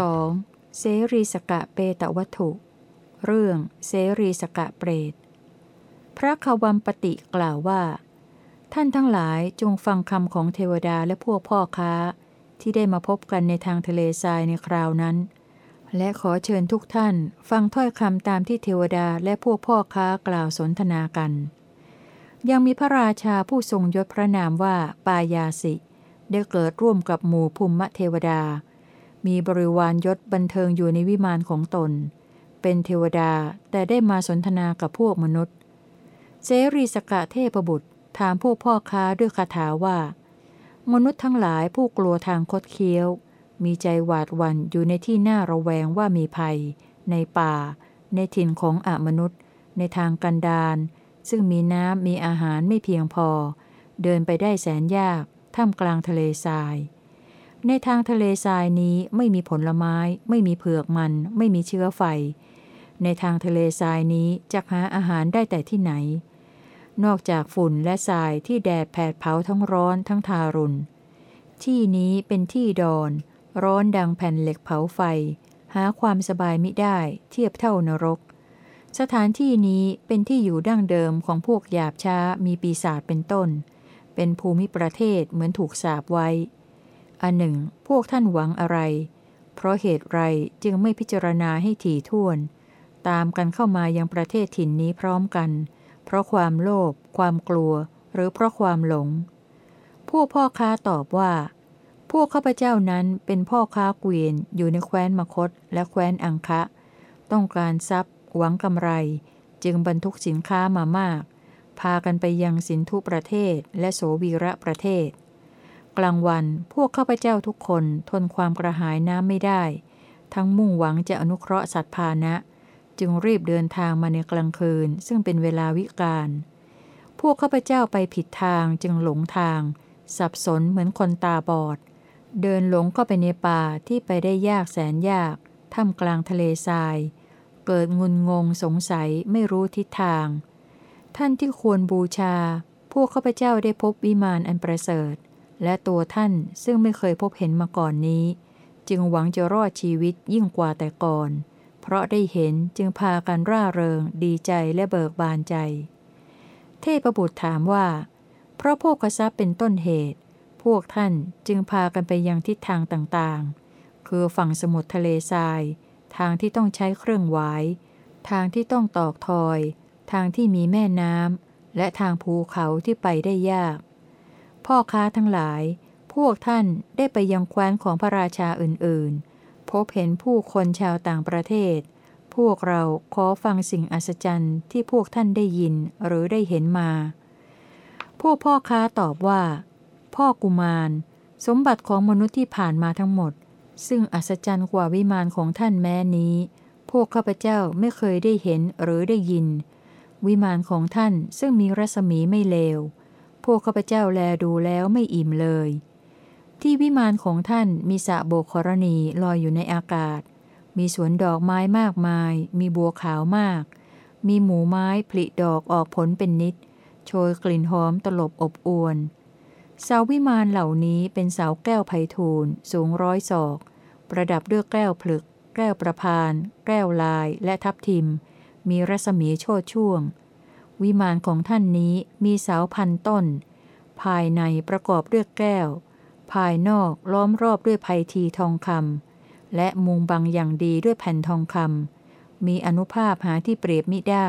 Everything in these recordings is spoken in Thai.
2. เสรีสกะเปตวัตถุ เรื่องเสรีสกะเปรต พระควัมปติกล่าวว่า ท่านทั้งหลายจงฟังคำของเทวดาและพวกพ่อค้า ที่ได้มาพบกันในทางทะเลทรายในคราวนั้น และขอเชิญทุกท่านฟังถ้อยคำตามที่เทวดาและพวกพ่อค้ากล่าวสนทนากัน ยังมีพระราชาผู้ทรงยศพระนามว่าปายาสิ ได้เกิดร่วมกับหมู่ภูมิเทวดา มีบริวารยศบันเทิงอยู่ในวิมานของตน เป็นเทวดาแต่ได้มาสนทนากับพวกมนุษย์ เสรีสกะเทพบุตรถามพวกพ่อค้าด้วยคาถาว่า มนุษย์ทั้งหลายผู้กลัวทางคดเคี้ยว มีใจหวาดวันอยู่ในที่น่าระแวงว่ามีภัย ในป่า ในถิ่นของอมนุษย์ ในทางกันดารซึ่งมีน้ำมีอาหารไม่เพียงพอ เดินไปได้แสนยาก ท่ามกลางทะเลทราย ในทางทะเลทรายนี้ไม่มีผลไม้ ไม่มีเผือกมัน ไม่มีเชื้อไฟ ในทางทะเลทรายนี้จะหาอาหารได้แต่ที่ไหน นอกจากฝุ่นและทรายที่แดดแผดเผาทั้งร้อนทั้งทารุณ ที่นี้เป็นที่ดอน ร้อนดังแผ่นเหล็กเผาไฟ หาความสบายมิได้ เทียบเท่านรก สถานที่นี้เป็นที่อยู่ดั้งเดิมของพวกหยาบช้ามีปีศาจเป็นต้น เป็นภูมิประเทศเหมือนถูกสาบไว้ อันหนึ่ง พวกท่านหวังอะไร เพราะเหตุไรจึงไม่พิจารณาให้ถี่ถ้วน ตามกันเข้ามายังประเทศถิ่นนี้พร้อมกัน เพราะความโลภความกลัว หรือเพราะความหลง ผู้พ่อค้าตอบว่า พวกข้าพเจ้านั้นเป็นพ่อค้าเกวียนอยู่ในแคว้นมคตและแคว้นอังคะ ต้องการทรัพย์ หวังกำไร จึงบรรทุกสินค้ามามาก พากันไปยังสินทุประเทศและโสวีระประเทศ กลางวันพวกข้าพเจ้าทุกคนทนความกระหายน้ำไม่ได้ ทั้งมุ่งหวังจะอนุเคราะห์สัตว์พานะ จึงรีบเดินทางมาในกลางคืน ซึ่งเป็นเวลาวิกาลพวกข้าพเจ้าไปผิดทางจึงหลงทาง สับสนเหมือนคนตาบอด เดินหลงเข้าไปในป่าที่ไปได้ยากแสนยากท่ามกลางทะเลทราย เกิดงุนงงสงสัยไม่รู้ทิศทาง ท่านที่ควรบูชา พวกข้าพเจ้าได้พบวิมานอันประเสริฐ และตัวท่านซึ่งไม่เคยพบเห็นมาก่อนนี้ จึงหวังจะรอดชีวิตยิ่งกว่าแต่ก่อน เพราะได้เห็นจึงพากันร่าเริง ดีใจและเบิกบานใจ เทพบุตรถามว่า เพราะพวกกษัตริย์เป็นต้นเหตุ พวกท่านจึงพากันไปยังทิศทางต่างๆ คือฝั่งสมุทรทะเลทราย ทางที่ต้องใช้เครื่องหวาย ทางที่ต้องตอกทอย ทางที่มีแม่น้ำและทางภูเขาที่ไปได้ยาก พ่อค้าทั้งหลาย พวกท่านได้ไปยังแคว้นของพระราชาอื่นๆ พบเห็นผู้คนชาวต่างประเทศ พวกเราขอฟังสิ่งอัศจรรย์ที่พวกท่านได้ยินหรือได้เห็นมา พวกพ่อค้าตอบว่า พ่อกุมาร สมบัติของมนุษย์ที่ผ่านมาทั้งหมด ซึ่งอัศจรรย์กว่าวิมานของท่านแม้นี้ พวกข้าพเจ้าไม่เคยได้เห็นหรือได้ยิน วิมานของท่านซึ่งมีรัศมีไม่เลว พวกข้าพเจ้าแลดูแล้วไม่อิ่มเลย ที่วิมานของท่านมีสระโบกครณีลอยอยู่ในอากาศ มีสวนดอกไม้มากมาย มีบัวขาวมาก มีหมูไม้ผลิดอกออกผลเป็นนิด โชยกลิ่นหอมตลบอบอวนเสาวิมานเหล่านี้เป็นเสาแก้วไพทูลสูงร้อยศอก ประดับด้วยแก้วผลึก แก้วประพาน แก้วลายและทับทิม มีรัศมีโชดช่วง วิมานของท่านนี้มีเสาพันต้น ภายในประกอบด้วยแก้ว ภายนอกล้อมรอบด้วยไพทีทองคำและมุงบังอย่างดีด้วยแผ่นทองคำมีอนุภาพหาที่เปรียบมิได้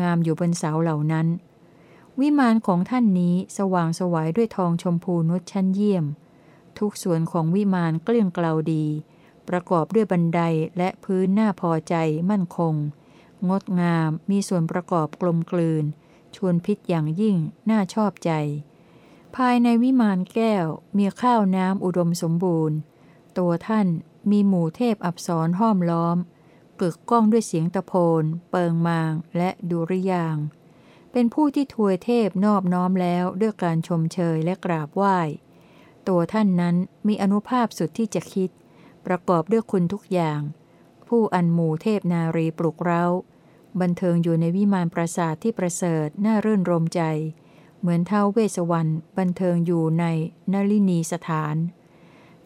งามอยู่บนเสาเหล่านั้น วิมานของท่านนี้สว่างสวายด้วยทองชมพูนุชชั้นเยี่ยม ทุกส่วนของวิมานเกลี้ยงเกลาดี ประกอบด้วยบันไดและพื้นหน้าพอใจมั่นคง งดงาม มีส่วนประกอบกลมกลืน ชวนพิษอย่างยิ่ง น่าชอบใจ ภายในวิมานแก้ว มีข้าวน้ำอุดมสมบูรณ์ ตัวท่านมีหมู่เทพอับสรห้อมล้อม กึกก้องด้วยเสียงตะโพน เปิงมาง และดุริยาง เป็นผู้ที่ทวยเทพนอบน้อมแล้วด้วยการชมเชยและกราบไหว้ ตัวท่านนั้นมีอนุภาพสุดที่จะคิด ประกอบด้วยคุณทุกอย่างผู้อันหมู่เทพนารีปลุกเร้า บันเทิงอยู่ในวิมานปราสาทที่ประเสริฐน่ารื่นรมใจ เหมือนเท้าเวสวรรณบันเทิงอยู่ในนลินีสถาน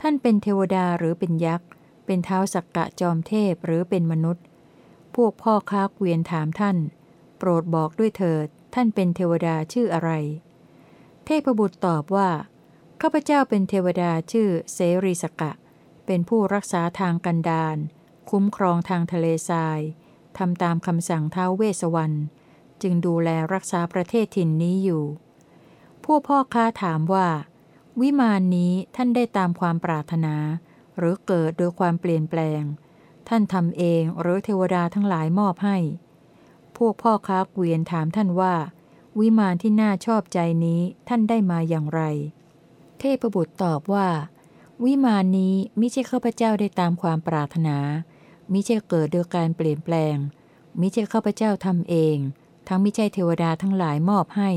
ท่านเป็นเทวดาหรือเป็นยักษ์ เป็นเท้าสักกะจอมเทพหรือเป็นมนุษย์ พวกพ่อค้าเกวียนถามท่าน โปรดบอกด้วยเถิด ท่านเป็นเทวดาชื่ออะไร เทพบุตรตอบว่าข้าพเจ้าเป็นเทวดาชื่อเสรีสกะ เป็นผู้รักษาทางกันดารคุ้มครองทางทะเลทราย ทำตามคำสั่งท้าวเวสวรรณจึงดูแลรักษาประเทศถิ่นนี้อยู่พวกพ่อค้าถามว่า วิมานนี้ท่านได้ตามความปรารถนา หรือเกิดโดยความเปลี่ยนแปลง ท่านทำเองหรือเทวดาทั้งหลายมอบให้ พวกพ่อค้าเกวียนถามท่านว่า วิมานที่น่าชอบใจนี้ท่านได้มาอย่างไร เทพบุตรตอบว่า วิมานนี้มิใช่ข้าพเจ้าได้ตามความปรารถนา มิใช่เกิดโดยการเปลี่ยนแปลง มิใช่ข้าพเจ้าทำเอง ทั้งม่ใช่เทวดาทั้งหลายมอบให้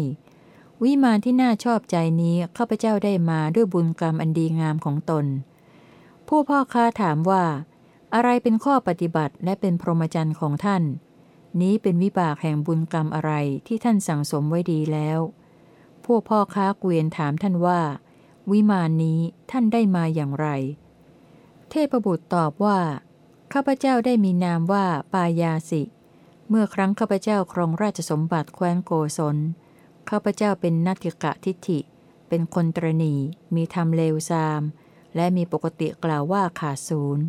วิมานที่น่าชอบใจนี้ข้าพเจ้าได้มาด้วยบุญกรรมอันดีงามของตน ผู้พ่อค้าถามว่า อะไรเป็นข้อปฏิบัติและเป็นพรหมจรรย์ของท่าน นี้เป็นวิบากแห่งบุญกรรมอะไรที่ท่านสั่งสมไว้ดีแล้วพวกพ่อค้าเกวียนถามท่านว่า วิมานนี้ท่านได้มาอย่างไร เทพบุตรตอบว่า ข้าพเจ้าได้มีนามว่าปายาสิ เมื่อครั้งข้าพเจ้าครองราชสมบัติแคว้นโกศล ข้าพเจ้าเป็นนัติกะทิฏฐิ เป็นคนตรณีมีธรรมเลวทราม และมีปกติกล่าวว่าขาดศูนย์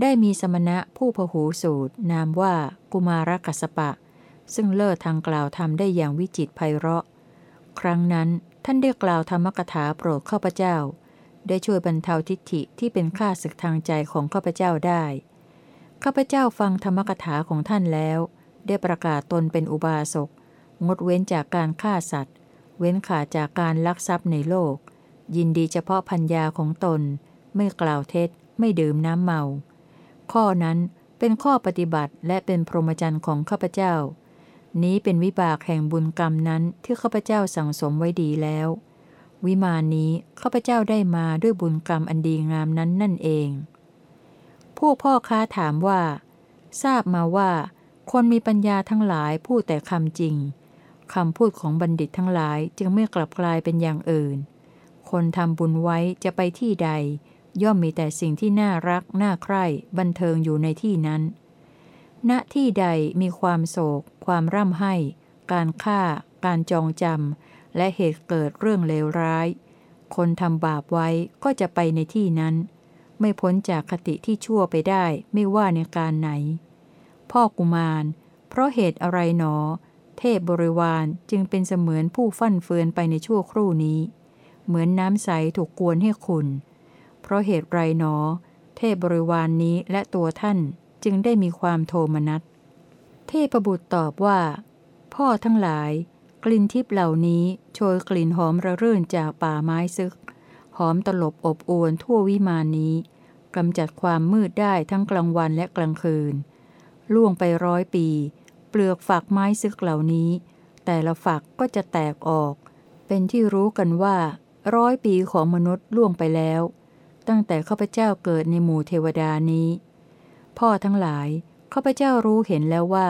ได้มีสมณะผู้พหูสูตร นามว่ากุมารกัสปะ ซึ่งเลิศทางกล่าวธรรมได้อย่างวิจิตไพเราะ ครั้งนั้นท่านได้กล่าวธรรมกถาโปรดข้าพเจ้า ได้ช่วยบรรเทาทิฏฐิที่เป็นข้าศึกทางใจของข้าพเจ้าได้ ข้าพเจ้าฟังธรรมกถาของท่านแล้ว ได้ประกาศตนเป็นอุบาสก งดเว้นจากการฆ่าสัตว์ เว้นขาดจากการลักทรัพย์ในโลก ยินดีเฉพาะพัญญาของตน ไม่กล่าวเท็จ ไม่ดื่มน้ำเมา ข้อนั้นเป็นข้อปฏิบัติและเป็นพรหมจรรย์ของข้าพเจ้า นี้เป็นวิบากแห่งบุญกรรมนั้นที่ข้าพเจ้าสั่งสมไว้ดีแล้ว วิมานนี้ข้าพเจ้าได้มาด้วยบุญกรรมอันดีงามนั้นนั่นเอง พวกพ่อค้าถามว่า ทราบมาว่า คนมีปัญญาทั้งหลายพูดแต่คำจริงคำพูดของบัณฑิตทั้งหลายจึงไม่กลับกลายเป็นอย่างอื่น คนทำบุญไว้จะไปที่ใด ย่อมมีแต่สิ่งที่น่ารัก น่าใคร่บันเทิงอยู่ในที่นั้น ณที่ใดมีความโศก ความร่ำไห้ การฆ่า การจองจำและเหตุเกิดเรื่องเลวร้าย คนทำบาปไว้ก็จะไปในที่นั้น ไม่พ้นจากคติที่ชั่วไปได้ไม่ว่าในการไหน พ่อกุมาร เพราะเหตุอะไรหนอ เทพบริวารจึงเป็นเสมือนผู้ฟั่นเฟือนไปในชั่วครู่นี้ เหมือนน้ำใสถูกกวนให้ขุนเพราะเหตุไรหนอ เทพบริวารนนี้และตัวท่านจึงได้มีความโทมนัส เทพบุตรตอบว่า พ่อทั้งหลาย กลิ่นทิพเหล่านี้โชยกลิ่นหอมระรื่นจากป่าไม้ซึกห อมตลบอบอวนทั่ววิมานนี้กำจัดความมืดได้ทั้งกลางวันและกลางคืน ล่วงไปร้อยปี เปลือกฝักไม้ซึกเหล่านี้ แต่ละฝักก็จะแตกออก เป็นที่รู้กันว่า ร้อยปีของมนุษย์ล่วงไปแล้ว ตั้งแต่ข้าพเจ้าเกิดในหมู่เทวดานี้ พ่อทั้งหลายข้าพเจ้ารู้เห็นแล้วว่า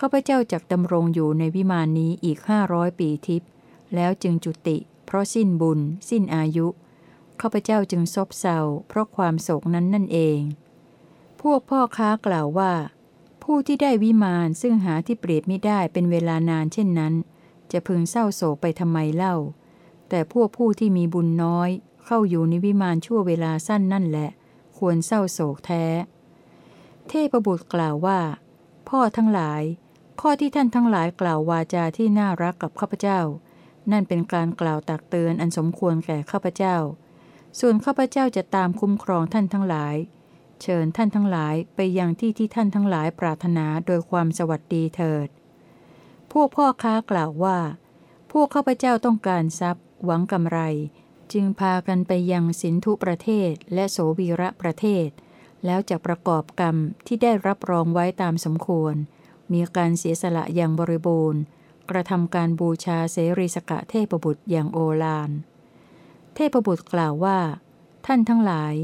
ข้าพเจ้าจักดำรงอยู่ในวิมานนี้อีกห้าร้อยปีทิพย์แล้วจึงจุติ เพราะสิ้นบุญ สิ้นอายุ ข้าพเจ้าจึงซบเซาเพราะความโศกนั้นนั่นเอง พวกพ่อค้ากล่าวว่า ผู้ที่ได้วิมานซึ่งหาที่เปรียบไม่ได้เป็นเวลานานเช่นนั้น จะพึงเศร้าโศกไปทำไมเล่า แต่พวกผู้ที่มีบุญน้อยเข้าอยู่ในวิมานชั่วเวลาสั้นนั่นแหละ ควรเศร้าโศกแท้ เทพบุตรกล่าวว่า พ่อทั้งหลาย ข้อที่ท่านทั้งหลายกล่าววาจาที่น่ารักกับข้าพเจ้า นั่นเป็นการกล่าวตักเตือนอันสมควรแก่ข้าพเจ้า ส่วนข้าพเจ้าจะตามคุ้มครองท่านทั้งหลาย เชิญท่านทั้งหลายไปยังที่ที่ท่านทั้งหลายปรารถนาโดยความสวัสดีเถิด พวกพ่อค้ากล่าวว่า พวกข้าพเจ้าต้องการทรัพย์ หวังกำไร จึงพากันไปยังสินธุประเทศและโสวีระประเทศ แล้วจะประกอบกรรมที่ได้รับรองไว้ตามสมควร มีการเสียสละอย่างบริบูรณ์ กระทำการบูชาเสรีสกะเทพบุตรอย่างโอฬาร เทพบุตรกล่าวว่า ท่านทั้งหลาย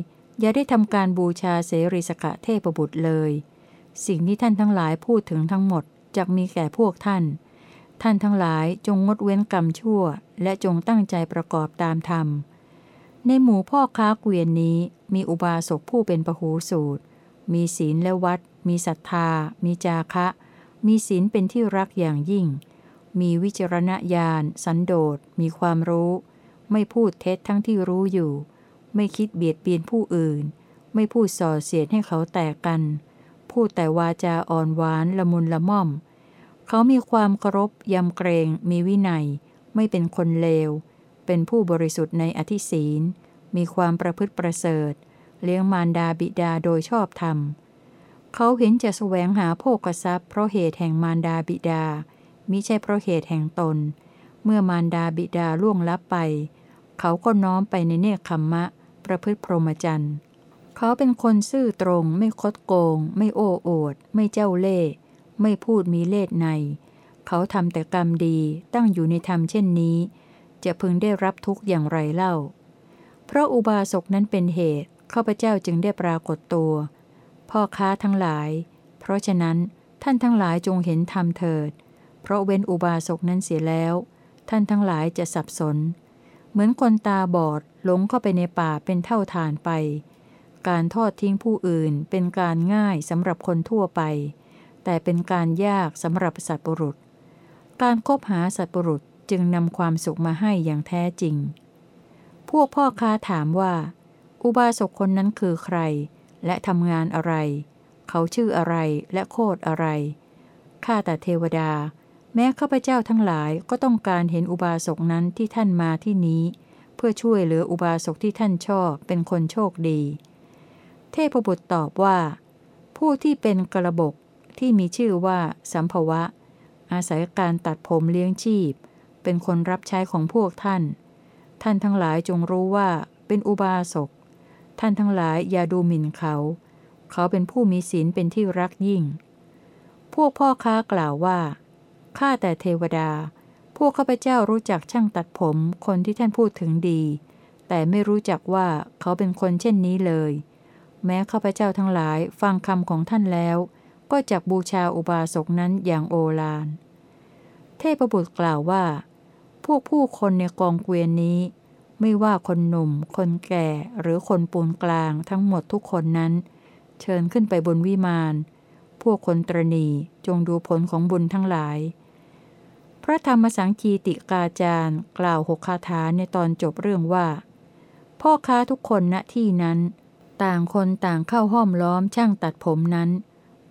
อย่าได้ทำการบูชาเสรีสกะเทพบุตรเลย สิ่งที่ท่านทั้งหลายพูดถึงทั้งหมดจะมีแก่พวกท่าน ท่านทั้งหลายจงงดเว้นกรรมชั่ว และจงตั้งใจประกอบตามธรรม ในหมู่พ่อค้าเกวียนนี้มีอุบาสกผู้เป็นปหูสูตร มีศีลและวัด มีศรัทธา มีจาคะ มีศีลเป็นที่รักอย่างยิ่ง มีวิจารณญาณ สันโดษ มีความรู้ ไม่พูดเท็จทั้งที่รู้อยู่ ไม่คิดเบียดเบียนผู้อื่น ไม่พูดส่อเสียดให้เขาแตกกัน พูดแต่วาจาอ่อนหวานละมุนละม่อม เขามีความเคารพยำเกรงมีวินัย ไม่เป็นคนเลว เป็นผู้บริสุทธิ์ในอธิศีล มีความประพฤติประเสริฐ เลี้ยงมารดาบิดาโดยชอบธรรม เขาเห็นจะแสวงหาโภกทรัพย์เพราะเหตุแห่งมารดาบิดามิใช่เพราะเหตุแห่งตน เมื่อมารดาบิดาล่วงลับไป เขาก็น้อมไปในเนคขมมะ ประพฤติพรหมจรรย์ เขาเป็นคนซื่อตรง ไม่คดโกง ไม่โอ้โอด ไม่เจ้าเล่ห์ไม่พูดมีเล่ห์ใน เขาทำแต่กรรมดีตั้งอยู่ในธรรมเช่นนี้ จะพึงได้รับทุกข์อย่างไรเล่า เพราะอุบาสกนั้นเป็นเหตุข้าพเจ้าจึงได้ปรากฏตัว พ่อค้าทั้งหลาย เพราะฉะนั้นท่านทั้งหลายจงเห็นธรรมเถิด เพราะเว้นอุบาสกนั้นเสียแล้ว ท่านทั้งหลายจะสับสน เหมือนคนตาบอดหลงเข้าไปในป่าเป็นเท่าทานไป การทอดทิ้งผู้อื่นเป็นการง่ายสำหรับคนทั่วไป แต่เป็นการยากสำหรับสัตว์ปรุษ การคบหาสัตว์ปรุษจึงนำความสุขมาให้อย่างแท้จริง พวกพ่อค้าถามว่า อุบาสกคนนั้นคือใคร และทำงานอะไร เขาชื่ออะไรและโคดอะไร ข้าแต่เทวดา แม้ข้าพเจ้าทั้งหลายก็ต้องการเห็นอุบาสกนั้นที่ท่านมาที่นี้ เพื่อช่วยเหลืออุบาสกที่ท่านชอบเป็นคนโชคดี เทพบุตรตอบว่า ผู้ที่เป็นกระบกที่มีชื่อว่า สัมภวะ อาศัยการตัดผมเลี้ยงชีพ เป็นคนรับใช้ของพวกท่าน ท่านทั้งหลายจงรู้ว่าเป็นอุบาสกท่านทั้งหลายอย่าดูหมิ่นเขา เขาเป็นผู้มีศีลเป็นที่รักยิ่ง พวกพ่อค้ากล่าวว่า ข้าแต่เทวดา พวกข้าพเจ้ารู้จักช่างตัดผมคนที่ท่านพูดถึงดี แต่ไม่รู้จักว่าเขาเป็นคนเช่นนี้เลย แม้ข้าพเจ้าทั้งหลายฟังคำของท่านแล้ว ก็จักบูชาอุบาสกนั้นอย่างโอฬารเทพบุตรกล่าวว่า พวกผู้คนในกองเกวียนนี้ ไม่ว่าคนหนุ่ม คนแก่หรือคนปูนกลางทั้งหมดทุกคนนั้น เชิญขึ้นไปบนวิมานพวกคนตรณีจงดูผลของบุญทั้งหลาย พระธรรมสังคีติกาจารย์กล่าวหกคาถาในตอนจบเรื่องว่า พ่อค้าทุกคนณที่นั้น ต่างคนต่างเข้าห้อมล้อมช่างตัดผมนั้น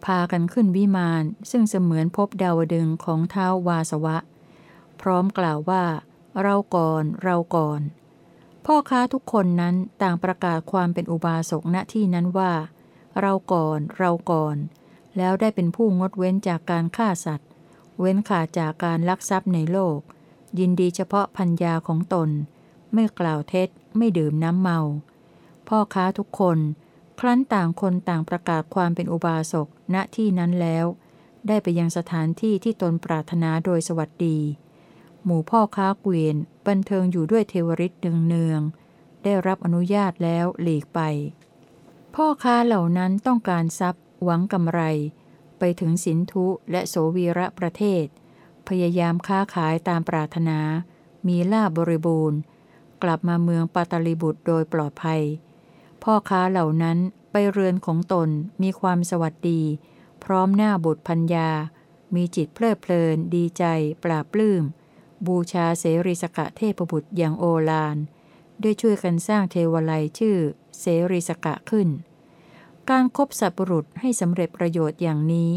พากันขึ้นวิมานซึ่งเสมือนพบดาวดึงของเท้าวาสวะ พร้อมกล่าวว่า เราก่อนเราก่อน พ่อค้าทุกคนนั้นต่างประกาศความเป็นอุบาสกณที่นั้นว่า เราก่อนเราก่อน แล้วได้เป็นผู้งดเว้นจากการฆ่าสัตว์ เว้นขาดจากการลักทรัพย์ในโลก ยินดีเฉพาะพัญญาของตน ไม่กล่าวเท็จ ไม่ดื่มน้ำเมา พ่อค้าทุกคน ครั้นต่างคนต่างประกาศความเป็นอุบาสกณที่นั้นแล้ว ได้ไปยังสถานที่ที่ตนปรารถนาโดยสวัสดี หมู่พ่อค้าเกวียนบันเทิงอยู่ด้วยเทวริษเนืองๆได้รับอนุญาตแล้วหลีกไป พ่อค้าเหล่านั้นต้องการทรัพย์ หวังกำไร ไปถึงสินธุและโสวีระประเทศ พยายามค้าขายตามปรารถนา มีลาบบริบูรณ์ กลับมาเมืองปาตลิบุตรโดยปลอดภัย พ่อค้าเหล่านั้นไปเรือนของตนมีความสวัสดี พร้อมหน้าบุตรพัญญา มีจิตเพลิดเพลิน ดีใจ ปราบปลื้ม บูชาเสรีสกะเทพบุตรอย่างโอฬารด้ช่วยกันสร้างเทวไลชื่อเสรีสกะขึ้น การครบสัตว์ปรุษให้สำเร็จประโยชน์อย่างนี้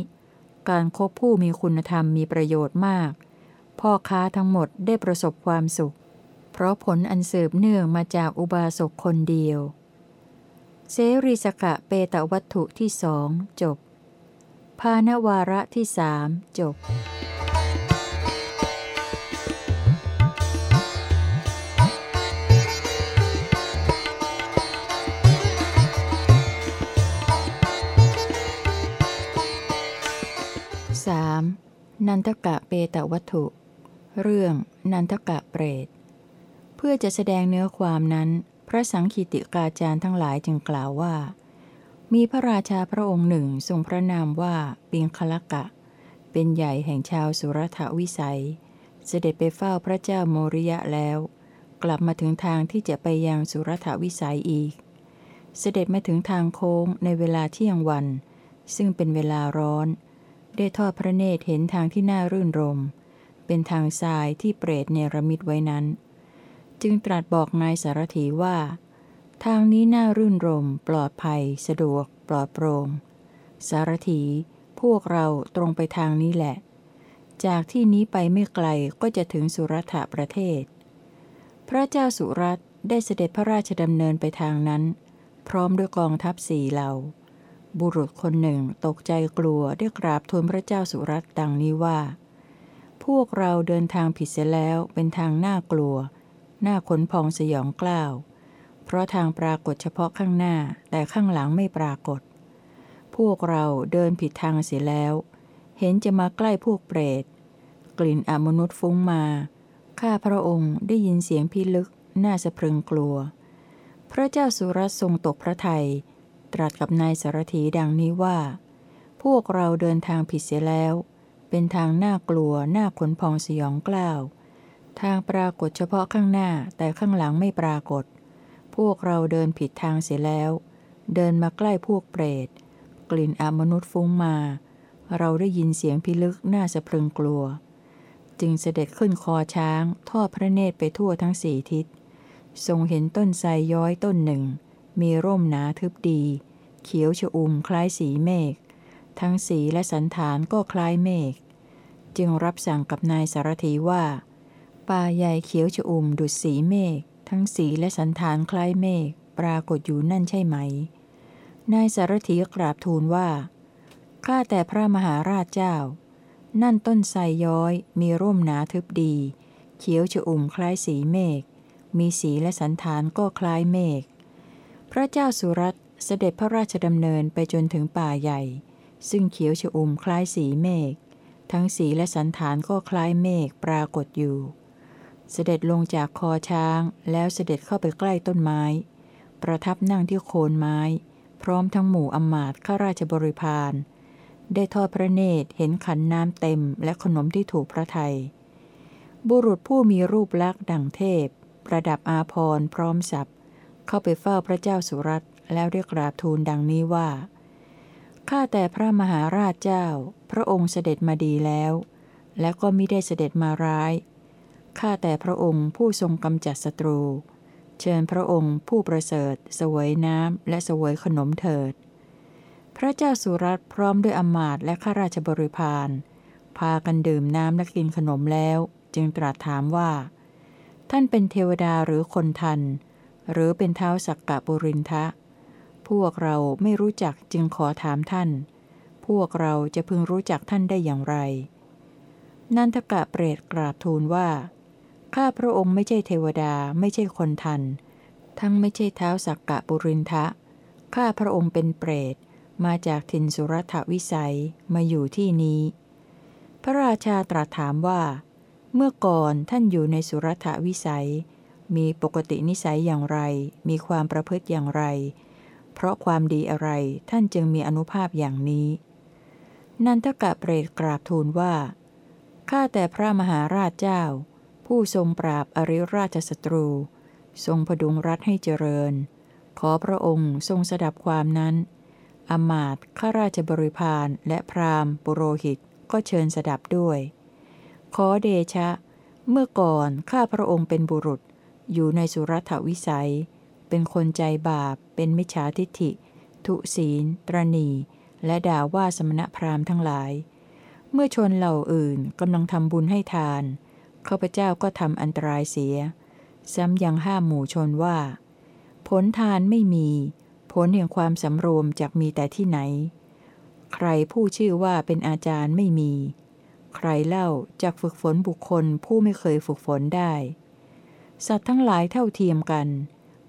การครบผู้มีคุณธรรมมีประโยชน์มาก พ่อค้าทั้งหมดได้ประสบความสุข เพราะผลอันสืบเนื่องมาจากอุบาสกคนเดียว เสรีสกะเปตวัตถุที่สองจบพานวาระที่สามจบ 3. นันทกะเปตวัตถุ เรื่องนันทกะเปรต เพื่อจะแสดงเนื้อความนั้น พระสังคีติกาจารย์ทั้งหลายจึงกล่าวว่า มีพระราชาพระองค์หนึ่งทรงพระนามว่าปิงคลกะ เป็นใหญ่แห่งชาวสุรถวิสัย เสด็จไปเฝ้าพระเจ้าโมริยะแล้ว กลับมาถึงทางที่จะไปยังสุรถวิสัยอีก เสด็จมาถึงทางโค้งในเวลาเที่ยงวัน ซึ่งเป็นเวลาร้อน ได้ทอดพระเนตรเห็นทางที่น่ารื่นรม เป็นทางทรายที่เปรตเนรมิตไว้นั้น จึงตรัสบอกนายสารถีว่า ทางนี้น่ารื่นรม ปลอดภัย สะดวก ปลอดโปร่งสารถีพวกเราตรงไปทางนี้แหละ จากที่นี้ไปไม่ไกลก็จะถึงสุรัฐประเทศ พระเจ้าสุรัตได้เสด็จพระราชดำเนินไปทางนั้น พร้อมด้วยกองทัพสี่เหล่า บุรุษคนหนึ่งตกใจกลัวได้กราบทูลพระเจ้าสุรัตดังนี้ว่า พวกเราเดินทางผิดเสียแล้วเป็นทางน่ากลัว น่าขนพองสยองกล้าว เพราะทางปรากฏเฉพาะข้างหน้าแต่ข้างหลังไม่ปรากฏ พวกเราเดินผิดทางเสียแล้ว เห็นจะมาใกล้พวกเปรต กลิ่นอมนุษย์ฟุ้งมา ข้าพระองค์ได้ยินเสียงพิลึกน่าสะพรึงกลัว พระเจ้าสุรัตทรงตกพระทัย ตรัสกับนายสารถีดังนี้ว่า พวกเราเดินทางผิดเสียแล้ว เป็นทางน่ากลัวน่าขนพองสยองกล้าว ทางปรากฏเฉพาะข้างหน้าแต่ข้างหลังไม่ปรากฏ พวกเราเดินผิดทางเสียแล้ว เดินมาใกล้พวกเปรต กลิ่นอมนุษย์ฟุ้งมา เราได้ยินเสียงพิลึกน่าสะพรึงกลัว จึงเสด็จขึ้นคอช้าง ทอดพระเนตรไปทั่วทั้งสี่ทิศ ทรงเห็นต้นไทรย้อยต้นหนึ่ง มีร่มหนาทึบดี เขียวชอุ่มคล้ายสีเมฆ ทั้งสีและสันฐานก็คล้ายเมฆ จึงรับสั่งกับนายสารถีว่า ป่าใหญ่เขียวชอุ่มดุดสีเมฆ ทั้งสีและสันฐานคล้ายเมฆ ปรากฏอยู่นั่นใช่ไหม นายสารถีกราบทูลว่า ข้าแต่พระมหาราชเจ้า นั่นต้นไทรย้อยมีร่มหนาทึบดี เขียวชอุ่มคล้ายสีเมฆ มีสีและสันฐานก็คล้ายเมฆ พระเจ้าสุรัตเสด็จพระราชดำเนินไปจนถึงป่าใหญ่ ซึ่งเขียวชอุ่มคล้ายสีเมฆทั้งสีและสันฐานก็คล้ายเมฆปรากฏอยู่ เสด็จลงจากคอช้างแล้วเสด็จเข้าไปใกล้ต้นไม้ ประทับนั่งที่โคนไม้ พร้อมทั้งหมู่อมาตข้าราชบริพารได้ทอดพระเนตรเห็นขันน้ำเต็มและขนมที่ถูกพระไทย บุรุษผู้มีรูปลักษณ์ดังเทพ ประดับอาพรพร้อมสับ เข้าไปเฝ้าพระเจ้าสุรัตแล้วได้กราบทูลดังนี้ว่า ข้าแต่พระมหาราชเจ้า พระองค์เสด็จมาดีแล้ว และก็มิได้เสด็จมาร้าย ข้าแต่พระองค์ผู้ทรงกำจัดศัตรู เชิญพระองค์ผู้ประเสริฐ สวยน้ำและสวยขนมเถิด พระเจ้าสุรัตพร้อมด้วยอมาตและข้าราชบริพารพากันดื่มน้ำและกินขนมแล้ว จึงตรัสถามว่า ท่านเป็นเทวดาหรือคนทัน หรือเป็นเท้าสักกะบุรินทะ พวกเราไม่รู้จักจึงขอถามท่าน พวกเราจะพึงรู้จักท่านได้อย่างไร นันทกะเปรตกราบทูลว่า ข้าพระองค์ไม่ใช่เทวดาไม่ใช่คนทัน ทั้งไม่ใช่เท้าสักกะปุรินทะ ข้าพระองค์เป็นเปรต มาจากทินสุรถวิสัยมาอยู่ที่นี้ พระราชาตรัสถามว่า เมื่อก่อนท่านอยู่ในสุรถวิสัย มีปกตินิสัยอย่างไร มีความประพฤติอย่างไร เพราะความดีอะไรท่านจึงมีอนุภาพอย่างนี้ นันทกะเปรตกราบทูลว่า ข้าแต่พระมหาราชเจ้า ผู้ทรงปราบอริราชศัตรู ทรงพดุงรัฐให้เจริญ ขอพระองค์ทรงสดับความนั้น อมาตข้าราชบริพารและพราหมณ์ปุโรหิตก็เชิญสดับด้วย ขอเดชะ เมื่อก่อนข้าพระองค์เป็นบุรุษ อยู่ในสุรัฐวิสัย เป็นคนใจบาป เป็นมิจฉาทิฐิ ทุศีล ตรณี และด่าว่าสมณพราหมณ์ทั้งหลาย เมื่อชนเหล่าอื่นกำลังทำบุญให้ทานข้าพเจ้าก็ทำอันตรายเสีย ซ้ำยังห้ามหมู่ชนว่า ผลทานไม่มี ผลแห่งความสำรวมจากมีแต่ที่ไหน ใครผู้ชื่อว่าเป็นอาจารย์ไม่มี ใครเล่าจากฝึกฝนบุคคลผู้ไม่เคยฝึกฝนได้ สัตว์ทั้งหลายเท่าเทียมกัน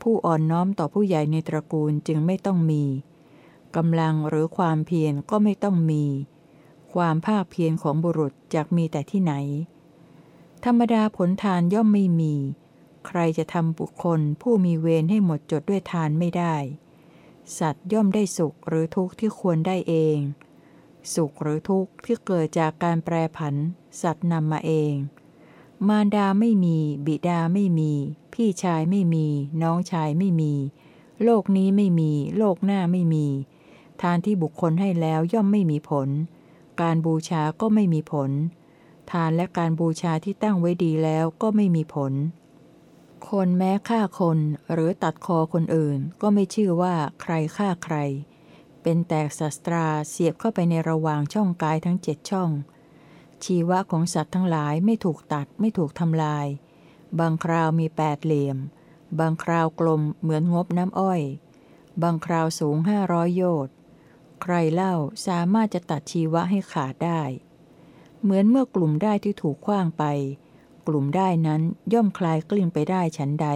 ผู้อ่อนน้อมต่อผู้ใหญ่ในตระกูลจึงไม่ต้องมีกำลังหรือความเพียรก็ไม่ต้องมี ความภาคเพียรของบุรุษจากมีแต่ที่ไหน ธรรมดาผลทานย่อมไม่มี ใครจะทำบุคคลผู้มีเวรให้หมดจดด้วยทานไม่ได้ สัตว์ย่อมได้สุขหรือทุกข์ที่ควรได้เอง สุขหรือทุกข์ที่เกิดจากการแปรผัน สัตว์นำมาเอง มารดาไม่มี บิดาไม่มี พี่ชายไม่มี น้องชายไม่มี โลกนี้ไม่มี โลกหน้าไม่มี ทานที่บุคคลให้แล้วย่อมไม่มีผล การบูชาก็ไม่มีผล ทานและการบูชาที่ตั้งไว้ดีแล้วก็ไม่มีผล คนแม้ฆ่าคนหรือตัดคอคนอื่นก็ไม่ชื่อว่าใครฆ่าใคร เป็นแตกศัตราเสียบเข้าไปในระหว่างช่องกายทั้งเจ็ดช่อง ชีวะของสัตว์ทั้งหลายไม่ถูกตัดไม่ถูกทำลาย บางคราวมีแปดเหลี่ยม บางคราวกลมเหมือนงบน้ำอ้อย บางคราวสูงห้าร้อยโยชน์ใครเล่าสามารถจะตัดชีวะให้ขาดได้ เหมือนเมื่อกลุ่มได้ที่ถูกคว้างไป กลุ่มได้นั้นย่อมคลายกลิ้งไปได้ฉันใด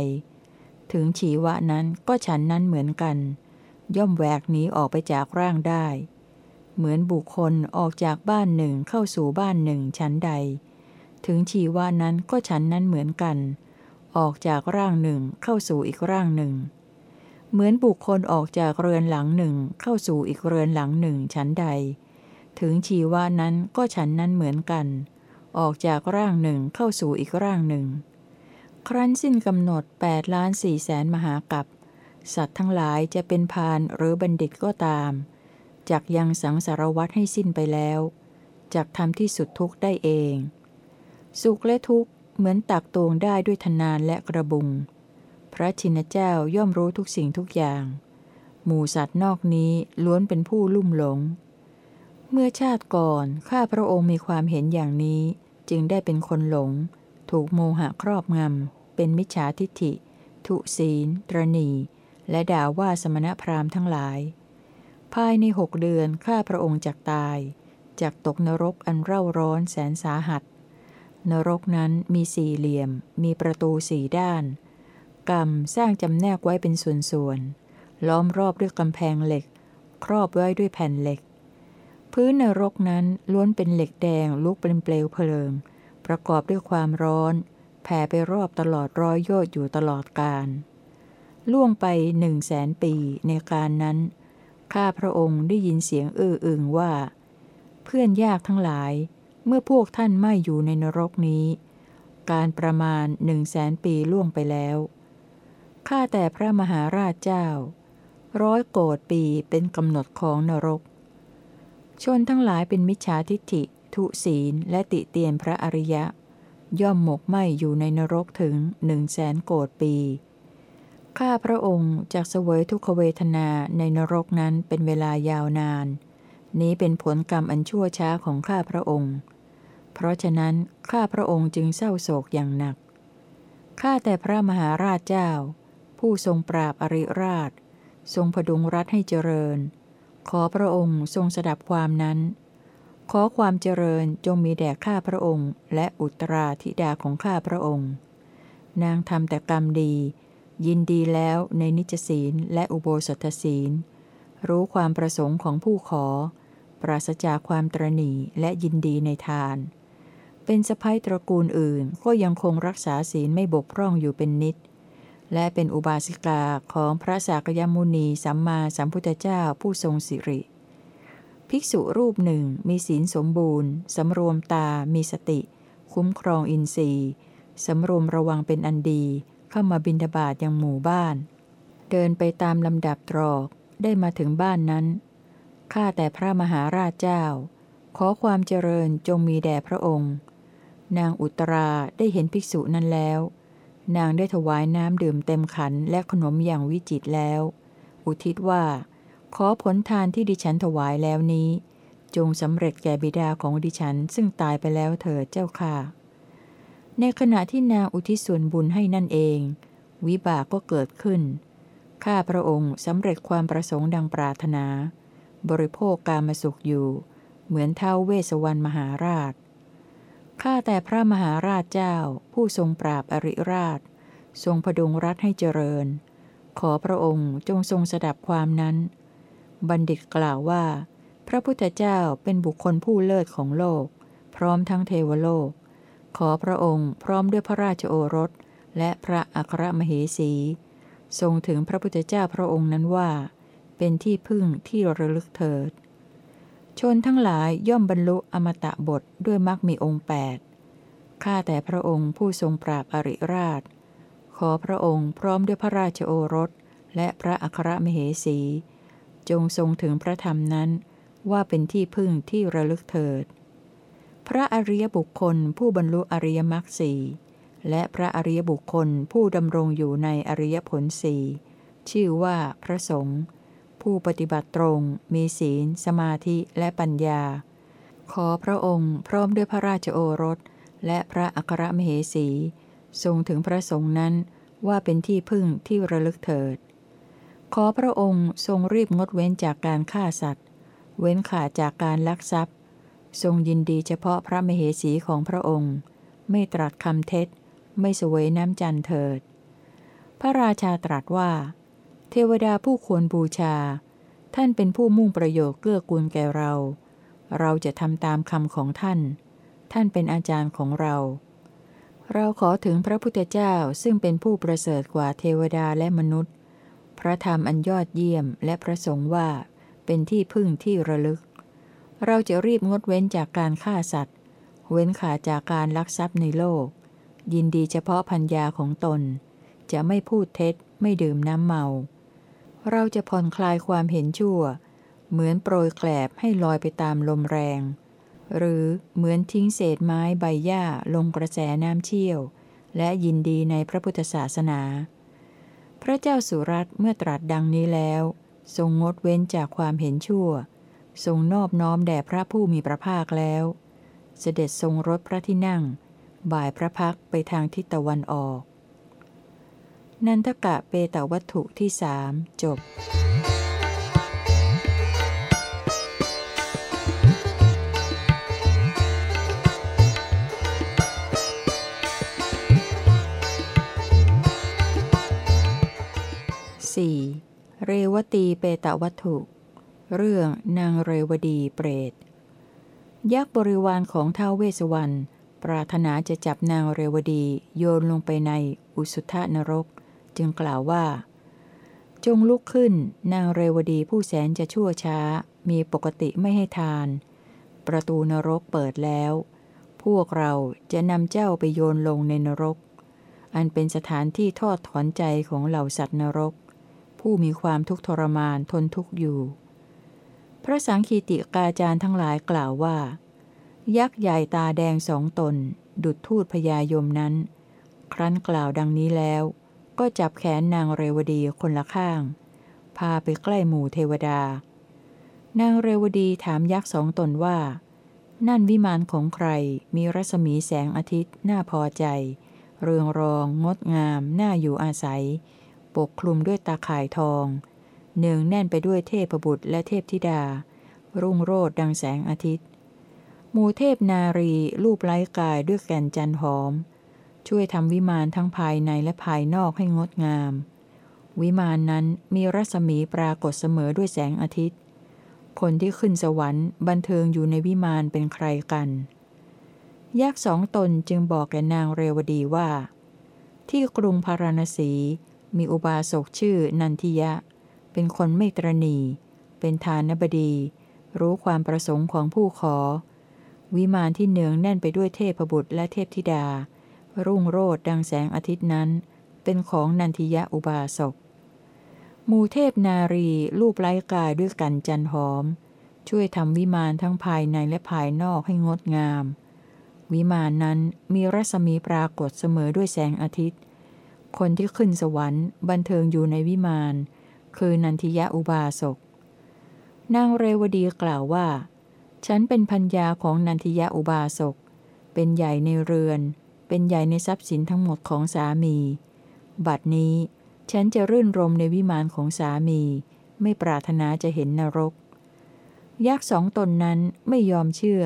ถึงชีวะนั้นก็ฉันนั้นเหมือนกัน ย่อมแหวกหนีออกไปจากร่างได้ เหมือนบุคคลออกจากบ้านหนึ่งเข้าสู่บ้านหนึ่งฉันใด ถึงชีวะนั้นก็ฉันนั้นเหมือนกัน ออกจากร่างหนึ่งเข้าสู่อีกร่างหนึ่ง เหมือนบุคคลออกจากเรือนหลังหนึ่งเข้าสู่อีกเรือนหลังหนึ่งชั้นใด ถึงชีวานั้นก็ฉันนั้นเหมือนกัน ออกจากร่างหนึ่งเข้าสู่อีกร่างหนึ่ง ครั้นสิ้นกำหนด8ล้านสี่แสนมหากับสัตว์ทั้งหลายจะเป็นพานหรือบัณฑิตก็ตาม จากยังสังสารวัตให้สิ้นไปแล้วจากทำที่สุดทุกได้เอง สุขและทุกข์เหมือนตักตวงได้ด้วยทนานและกระบุง พระชินเจ้าย่อมรู้ทุกสิ่งทุกอย่าง หมู่สัตว์นอกนี้ล้วนเป็นผู้ลุ่มหลง เมื่อชาติก่อนข้าพระองค์มีความเห็นอย่างนี้จึงได้เป็นคนหลง ถูกโมหะครอบงำ เป็นมิจฉาทิฏฐิ ทุศีล ตรณี และด่าว่าสมณพราหมณ์ทั้งหลาย ภายในหกเดือนข้าพระองค์จักตายจากตกนรกอันเร่าร้อนแสนสาหัส นรกนั้นมีสี่เหลี่ยม มีประตูสี่ด้าน กรรมสร้างจำแนกไว้เป็นส่วนๆ ล้อมรอบด้วยกำแพงเหล็ก ครอบไว้ด้วยแผ่นเหล็ก พื้นนรกนั้นล้วนเป็นเหล็กแดงลุกเป็นเปลวเพลิง ประกอบด้วยความร้อน แผ่ไปรอบตลอดร้อยโยชน์อยู่ตลอดกาลล่วงไปหนึ่งแสนปีในการนั้น ข้าพระองค์ได้ยินเสียงเอื้ออึงว่า เพื่อนยากทั้งหลาย เมื่อพวกท่านไม่อยู่ในนรกนี้ การประมาณหนึ่งแสนปีล่วงไปแล้ว ข้าแต่พระมหาราชเจ้า ร้อยโกรธปีเป็นกำหนดของนรก ชนทั้งหลายเป็นมิจฉาทิฏฐิ ทุศีลและติเตียนพระอริยะ ย่อมหมกไหมอยู่ในนรกถึงหนึ่งแสนโกรธปี ข้าพระองค์จากเสวยทุกขเวทนาในนรกนั้นเป็นเวลายาวนาน นี้เป็นผลกรรมอันชั่วช้าของข้าพระองค์ เพราะฉะนั้นข้าพระองค์จึงเศร้าโศกอย่างหนัก ข้าแต่พระมหาราชเจ้า ผู้ทรงปราบอริราช ทรงผดุงรัฐให้เจริญ ขอพระองค์ทรงสดับความนั้น ขอความเจริญจงมีแด่ข้าพระองค์ และอุตราธิดาของข้าพระองค์ นางทำแต่กรรมดี ยินดีแล้วในนิจศีลและอุโบสถศีล รู้ความประสงค์ของผู้ขอ ปราศจากความตรณีและยินดีในทาน เป็นสะพ้ยตระกูลอื่นก็ยังคงรักษาศีลไม่บกพร่องอยู่เป็นนิดและเป็นอุบาสิกาของพระสากยมุนีสัมมาสัมพุทธเจ้าผู้ทรงสิริ ภิกษุรูปหนึ่งมีศีลสมบูรณ์สำรวมตา มีสติ คุ้มครองอินทรีย์สำรวมระวังเป็นอันดี เข้ามาบินทบาทยังหมู่บ้าน เดินไปตามลำดับตรอกได้มาถึงบ้านนั้น ข้าแต่พระมหาราชเจ้า ขอความเจริญจงมีแด่พระองค์ นางอุตราได้เห็นภิกษุนั้นแล้ว นางได้ถวายน้ำดื่มเต็มขันและขนมอย่างวิจิตแล้ว อุทิศว่า ขอผลทานที่ดิฉันถวายแล้วนี้ จงสำเร็จแก่บิดาของดิฉันซึ่งตายไปแล้วเถิดเจ้าค่ะ ในขณะที่นางอุทิศส่วนบุญให้นั่นเอง วิบากก็เกิดขึ้น ข้าพระองค์สำเร็จความประสงค์ดังปรารถนา บริโภคกามสุขอยู่ เหมือนเท่าเวสวรรณมหาราช ข้าแต่พระมหาราชเจ้า ผู้ทรงปราบอริราช ทรงพดุงรัฐให้เจริญ ขอพระองค์จงทรงสดับความนั้น บัณฑิตกล่าวว่า พระพุทธเจ้าเป็นบุคคลผู้เลิศของโลก พร้อมทั้งเทวโลก ขอพระองค์พร้อมด้วยพระราชโอรส และพระอัครมเหสี ทรงถึงพระพุทธเจ้าพระองค์นั้นว่า เป็นที่พึ่งที่ระลึกเถิด ชนทั้งหลายย่อมบรรลุอมตะบทด้วยมรรคมีองค์แปดข้าแต่พระองค์ผู้ทรงปราบอริราช ขอพระองค์พร้อมด้วยพระราชโอรส และพระอัครมเหสี จงทรงถึงพระธรรมนั้น ว่าเป็นที่พึ่งที่ระลึกเถิด พระอริยบุคคลผู้บรรลุอริยมรรคสีและพระอริยบุคคลผู้ดำรงอยู่ในอริยผลสีชื่อว่าพระสงฆ์ผู้ปฏิบัติตรงมีศีล สมาธิและปัญญา ขอพระองค์พร้อมด้วยพระราชโอรส และพระอัครมเหสี ทรงถึงพระสงฆ์นั้นว่าเป็นที่พึ่งที่ระลึกเถิด ขอพระองค์ทรงรีบงดเว้นจากการฆ่าสัตว์ เว้นขาดจากการลักทรัพย์ ทรงยินดีเฉพาะพระมเหสีของพระองค์ ไม่ตรัสคำเท็จ ไม่สวยน้ำจันเถิด พระราชาตรัสว่า เทวดาผู้ควรบูชา ท่านเป็นผู้มุ่งประโยชน์เกื้อกูลแก่เรา เราจะทำตามคำของท่าน ท่านเป็นอาจารย์ของเรา เราขอถึงพระพุทธเจ้าซึ่งเป็นผู้ประเสริฐกว่าเทวดาและมนุษย์ พระธรรมอันยอดเยี่ยมและพระสงฆ์ว่าเป็นที่พึ่งที่ระลึก เราจะรีบงดเว้นจากการฆ่าสัตว์ เว้นขาจากการลักทรัพย์ในโลก ยินดีเฉพาะพัญญาของตน จะไม่พูดเท็จ ไม่ดื่มน้ำเมา เราจะผ่อนคลายความเห็นชั่ว เหมือนโปรยแกลบให้ลอยไปตามลมแรง หรือเหมือนทิ้งเศษไม้ใบหญ้าลงกระแสน้ำเชี่ยว และยินดีในพระพุทธศาสนา พระเจ้าสุรัตเมื่อตรัสดังนี้แล้ว ทรงงดเว้นจากความเห็นชั่ว ทรงนอบน้อมแด่พระผู้มีพระภาคแล้ว เสด็จทรงรถพระที่นั่ง บ่ายพระพักไปทางทิศตะวันออก นันทกะเปตวัตถุที่สามจบ 4. เรวตีเปตวัตถุ เรื่องนางเรวดีเปรต ยักษ์บริวารของท้าวเวสวรรณปรารถนาจะจับนางเรวดีโยนลงไปในอุสุทนรก จึงกล่าวว่า จงลุกขึ้นนางเรวดีผู้แสนจะชั่วช้า มีปกติไม่ให้ทาน ประตูนรกเปิดแล้ว พวกเราจะนำเจ้าไปโยนลงในนรก อันเป็นสถานที่ทอดถอนใจของเหล่าสัตว์นรก ผู้มีความทุกข์ทรมานทนทุกข์อยู่ พระสังคีติกาจารย์ทั้งหลายกล่าวว่า ยักษ์ใหญ่ตาแดงสองตน ดุดทูตพญายมนั้น ครั้นกล่าวดังนี้แล้ว ก็จับแขนนางเรวดีคนละข้าง พาไปใกล้หมู่เทวดา นางเรวดีถามยักษ์สองตนว่า นั่นวิมานของใครมีรัศมีแสงอาทิตย์น่าพอใจ เรืองรอง งดงาม น่าอยู่อาศัย ปกคลุมด้วยตาข่ายทอง เนืองแน่นไปด้วยเทพบุตรและเทพธิดา รุ่งโรดดังแสงอาทิตย์ หมู่เทพนารีรูปไล้กายด้วยแก่นจันหอม ช่วยทำวิมานทั้งภายในและภายนอกให้งดงาม วิมานนั้นมีรัศมีปรากฏเสมอด้วยแสงอาทิตย์ คนที่ขึ้นสวรรค์บันเทิงอยู่ในวิมานเป็นใครกัน ยักษ์สองตนจึงบอกแก่นางเรวดีว่า ที่กรุงพาราณสีมีอุบาสกชื่อนันทิยะ เป็นคนไม่ตรณีเป็นทานบดี รู้ความประสงค์ของผู้ขอ วิมานที่เนืองแน่นไปด้วยเทพบุตรและเทพธิดา รุ่งโรดดังแสงอาทิตย์นั้น เป็นของนันทิยะอุบาสกมูเทพนารีรูปไล้กายด้วยกันจันหอม ช่วยทำวิมานทั้งภายในและภายนอกให้งดงาม วิมานนั้นมีรัศมีปรากฏเสมอด้วยแสงอาทิตย์ คนที่ขึ้นสวรรค์บันเทิงอยู่ในวิมาน คือนันทิยะอุบาสก นางเรวดีกล่าวว่า ฉันเป็นพัญญาของนันทิยะอุบาสก เป็นใหญ่ในเรือน เป็นใหญ่ในทรัพย์สินทั้งหมดของสามี บัดนี้ฉันจะรื่นรมในวิมานของสามี ไม่ปรารถนาจะเห็นนรก ยักษ์สองตนนั้นไม่ยอมเชื่อ